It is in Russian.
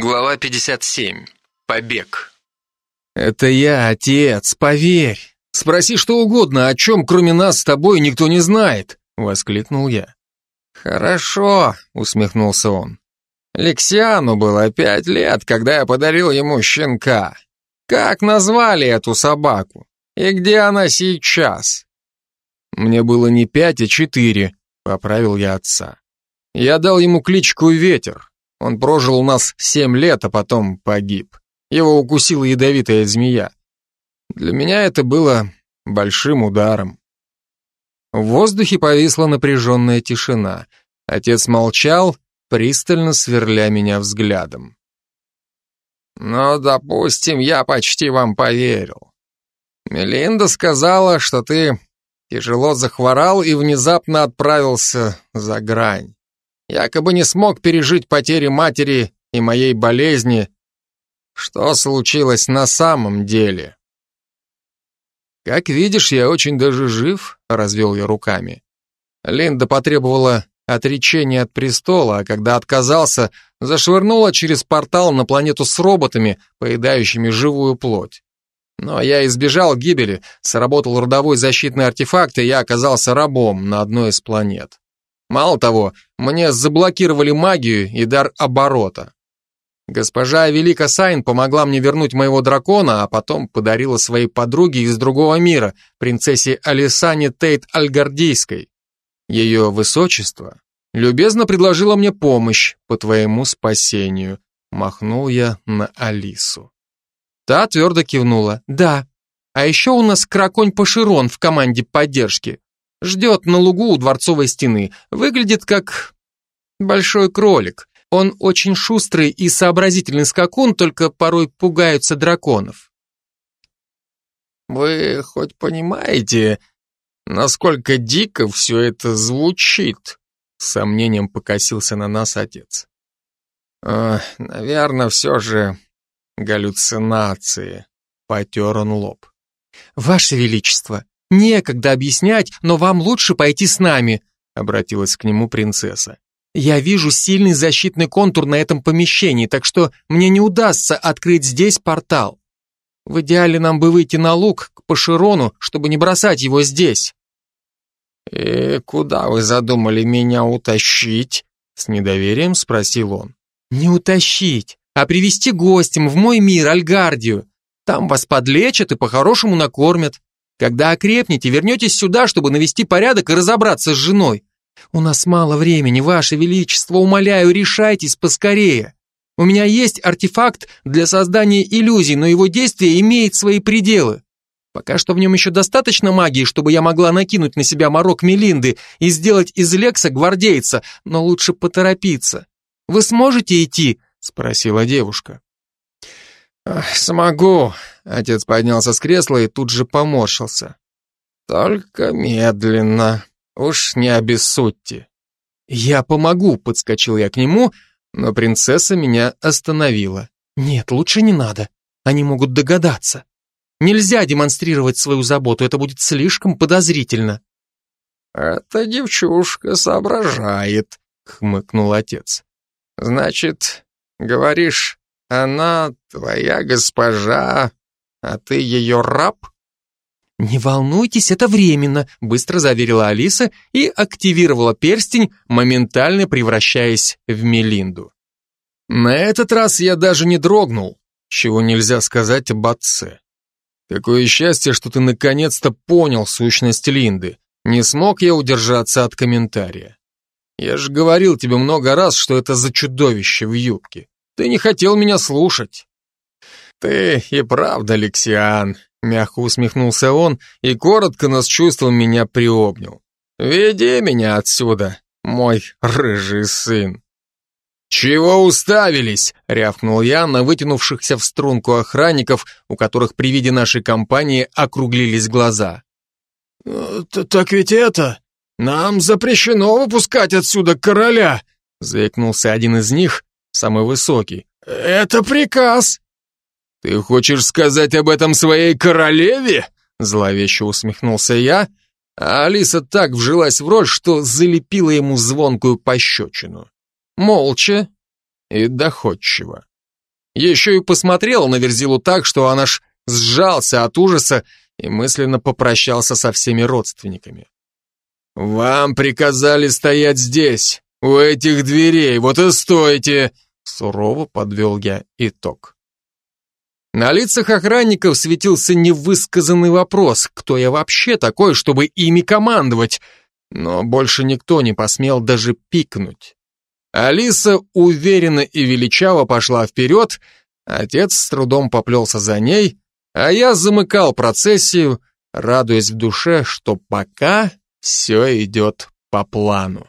Глава 57. Побег. «Это я, отец, поверь. Спроси что угодно, о чем кроме нас с тобой никто не знает», — воскликнул я. «Хорошо», — усмехнулся он. «Лексиану было пять лет, когда я подарил ему щенка. Как назвали эту собаку? И где она сейчас?» «Мне было не пять, а четыре», — поправил я отца. «Я дал ему кличку Ветер. Он прожил у нас семь лет, а потом погиб. Его укусила ядовитая змея. Для меня это было большим ударом. В воздухе повисла напряженная тишина. Отец молчал, пристально сверля меня взглядом. «Ну, допустим, я почти вам поверил. Мелинда сказала, что ты тяжело захворал и внезапно отправился за грань якобы не смог пережить потери матери и моей болезни. Что случилось на самом деле? Как видишь, я очень даже жив, развел я руками. Линда потребовала отречения от престола, а когда отказался, зашвырнула через портал на планету с роботами, поедающими живую плоть. Но я избежал гибели, сработал родовой защитный артефакт, и я оказался рабом на одной из планет. Мало того, мне заблокировали магию и дар оборота. Госпожа Велика Сайн помогла мне вернуть моего дракона, а потом подарила своей подруге из другого мира, принцессе Алисане Тейт Альгардийской. Ее высочество любезно предложила мне помощь по твоему спасению. Махнул я на Алису. Та твердо кивнула. Да. А еще у нас краконь Паширон в команде поддержки. Ждет на лугу у дворцовой стены. Выглядит как большой кролик. Он очень шустрый и сообразительный скакун, только порой пугаются драконов. Вы хоть понимаете, насколько дико все это звучит? С сомнением покосился на нас отец. Э, наверное, все же галлюцинации. Потер он лоб. Ваше Величество, «Некогда объяснять, но вам лучше пойти с нами», обратилась к нему принцесса. «Я вижу сильный защитный контур на этом помещении, так что мне не удастся открыть здесь портал. В идеале нам бы выйти на луг к Паширону, чтобы не бросать его здесь». «И куда вы задумали меня утащить?» С недоверием спросил он. «Не утащить, а привести гостем в мой мир, Альгардию. Там вас подлечат и по-хорошему накормят. Когда окрепнете, вернетесь сюда, чтобы навести порядок и разобраться с женой. У нас мало времени, ваше величество, умоляю, решайтесь поскорее. У меня есть артефакт для создания иллюзий, но его действие имеет свои пределы. Пока что в нем еще достаточно магии, чтобы я могла накинуть на себя морок Мелинды и сделать из Лекса гвардейца, но лучше поторопиться. Вы сможете идти?» — спросила девушка. «Смогу», — отец поднялся с кресла и тут же поморщился. «Только медленно, уж не обессудьте». «Я помогу», — подскочил я к нему, но принцесса меня остановила. «Нет, лучше не надо, они могут догадаться. Нельзя демонстрировать свою заботу, это будет слишком подозрительно». «Эта девчушка соображает», — хмыкнул отец. «Значит, говоришь, она твоя госпожа, а ты ее раб? «Не волнуйтесь, это временно», — быстро заверила Алиса и активировала перстень, моментально превращаясь в Мелинду. На этот раз я даже не дрогнул, чего нельзя сказать об отце. Какое счастье, что ты наконец-то понял сущность Линды. Не смог я удержаться от комментария. Я же говорил тебе много раз, что это за чудовище в юбке. Ты не хотел меня слушать. Ты и правда, Лексиан, мягко усмехнулся он и коротко, но чувством меня приобнял. Веди меня отсюда, мой рыжий сын. «Чего уставились?» — рявкнул я на вытянувшихся в струнку охранников, у которых при виде нашей компании округлились глаза. «Э, «Так ведь это... Нам запрещено выпускать отсюда короля!» — заикнулся один из них, самый высокий. «Это приказ!» «Ты хочешь сказать об этом своей королеве?» Зловеще усмехнулся я, а Алиса так вжилась в роль, что залепила ему звонкую пощечину. Молча и доходчиво. Еще и посмотрел на Верзилу так, что он аж сжался от ужаса и мысленно попрощался со всеми родственниками. «Вам приказали стоять здесь, у этих дверей, вот и стойте!» Сурово подвел я итог. На лицах охранников светился невысказанный вопрос, кто я вообще такой, чтобы ими командовать, но больше никто не посмел даже пикнуть. Алиса уверенно и величаво пошла вперед, отец с трудом поплелся за ней, а я замыкал процессию, радуясь в душе, что пока все идет по плану.